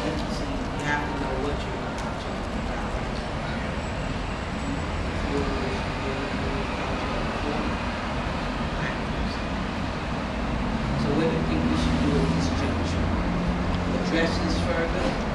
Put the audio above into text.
you have to know what you're going to talk about. So what do you think we should do this juncture? Address this further?